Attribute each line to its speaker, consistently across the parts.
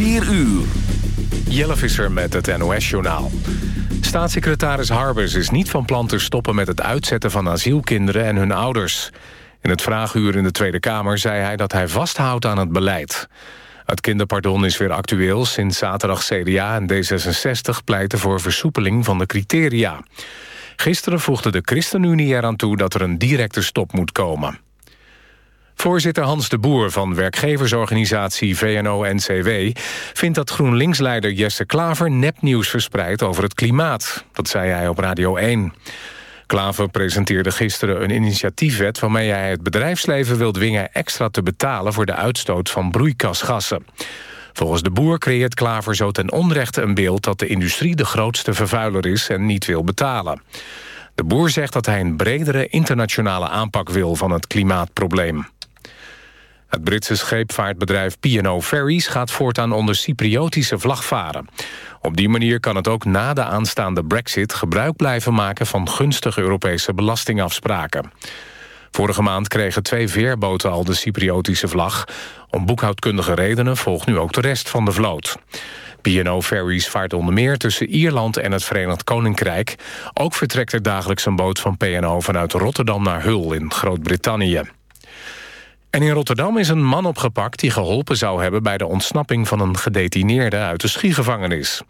Speaker 1: 4 uur.
Speaker 2: Jelle Visser met het NOS-journaal. Staatssecretaris Harbers is niet van plan te stoppen met het uitzetten van asielkinderen en hun ouders. In het vraaguur in de Tweede Kamer zei hij dat hij vasthoudt aan het beleid. Het kinderpardon is weer actueel sinds zaterdag CDA en D66 pleiten voor versoepeling van de criteria. Gisteren voegde de ChristenUnie eraan toe dat er een directe stop moet komen. Voorzitter Hans de Boer van werkgeversorganisatie VNO-NCW... vindt dat GroenLinks-leider Jesse Klaver nepnieuws verspreidt over het klimaat. Dat zei hij op Radio 1. Klaver presenteerde gisteren een initiatiefwet... waarmee hij het bedrijfsleven wil dwingen extra te betalen... voor de uitstoot van broeikasgassen. Volgens de boer creëert Klaver zo ten onrechte een beeld... dat de industrie de grootste vervuiler is en niet wil betalen. De boer zegt dat hij een bredere internationale aanpak wil van het klimaatprobleem. Het Britse scheepvaartbedrijf P&O Ferries gaat voortaan onder Cypriotische vlag varen. Op die manier kan het ook na de aanstaande brexit gebruik blijven maken van gunstige Europese belastingafspraken. Vorige maand kregen twee veerboten al de Cypriotische vlag. Om boekhoudkundige redenen volgt nu ook de rest van de vloot. P&O Ferries vaart onder meer tussen Ierland en het Verenigd Koninkrijk. Ook vertrekt er dagelijks een boot van P&O vanuit Rotterdam naar Hull in Groot-Brittannië. En in Rotterdam is een man opgepakt die geholpen zou hebben... bij de ontsnapping van een gedetineerde uit de schiegevangenis.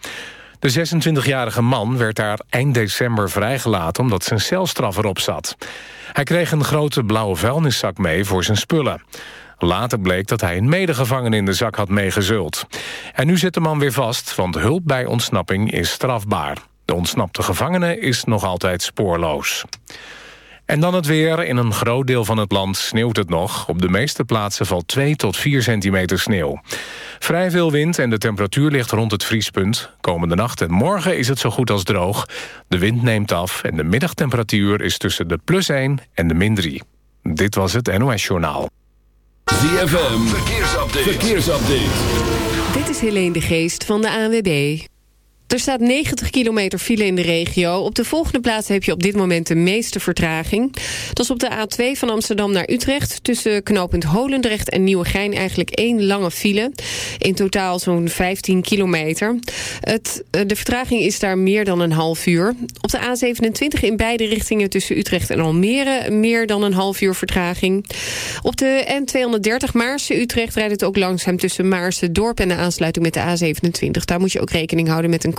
Speaker 2: De 26-jarige man werd daar eind december vrijgelaten... omdat zijn celstraf erop zat. Hij kreeg een grote blauwe vuilniszak mee voor zijn spullen. Later bleek dat hij een medegevangene in de zak had meegezult. En nu zit de man weer vast, want hulp bij ontsnapping is strafbaar. De ontsnapte gevangene is nog altijd spoorloos. En dan het weer. In een groot deel van het land sneeuwt het nog. Op de meeste plaatsen valt 2 tot 4 centimeter sneeuw. Vrij veel wind en de temperatuur ligt rond het vriespunt. Komende nacht en morgen is het zo goed als droog. De wind neemt af en de middagtemperatuur is tussen de plus 1 en de min 3. Dit was het NOS Journaal.
Speaker 1: ZFM, verkeersupdate. verkeersupdate.
Speaker 3: Dit is Helene de Geest van de ANWB. Er staat 90 kilometer file in de regio. Op de volgende plaatsen heb je op dit moment de meeste vertraging. Dat is op de A2 van Amsterdam naar Utrecht... tussen knooppunt Holendrecht en Nieuwegein eigenlijk één lange file. In totaal zo'n 15 kilometer. Het, eh, de vertraging is daar meer dan een half uur. Op de A27 in beide richtingen tussen Utrecht en Almere... meer dan een half uur vertraging. Op de N230 Maarsen-Utrecht rijdt het ook langzaam... tussen Maarsen-Dorp en de aansluiting met de A27. Daar moet je ook rekening houden met een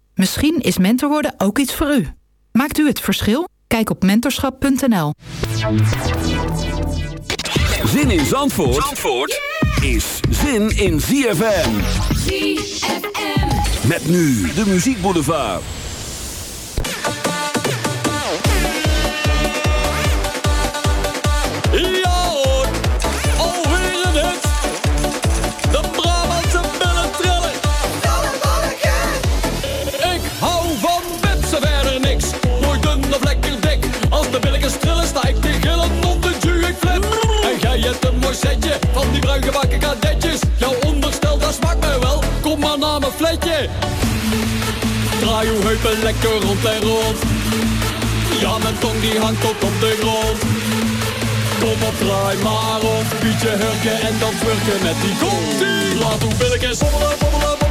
Speaker 4: Misschien is mentor worden ook iets voor u. Maakt u het verschil? Kijk op mentorschap.nl.
Speaker 1: Zin in Zandvoort, Zandvoort is zin in ZFM.
Speaker 5: ZFM.
Speaker 1: Met nu de Muziek Boulevard.
Speaker 6: setje van die bruin gebakken kadetjes. Jouw onderstel, dat smaakt mij wel, kom maar naar mijn fletje. Draai uw heupen lekker rond en rond. Ja, mijn tong die hangt tot op de grond. Kom op, draai maar op, pietje hurken en dan twerken met die kont. Laat uw ik en.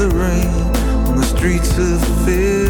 Speaker 7: the
Speaker 8: rain on the streets of Philadelphia.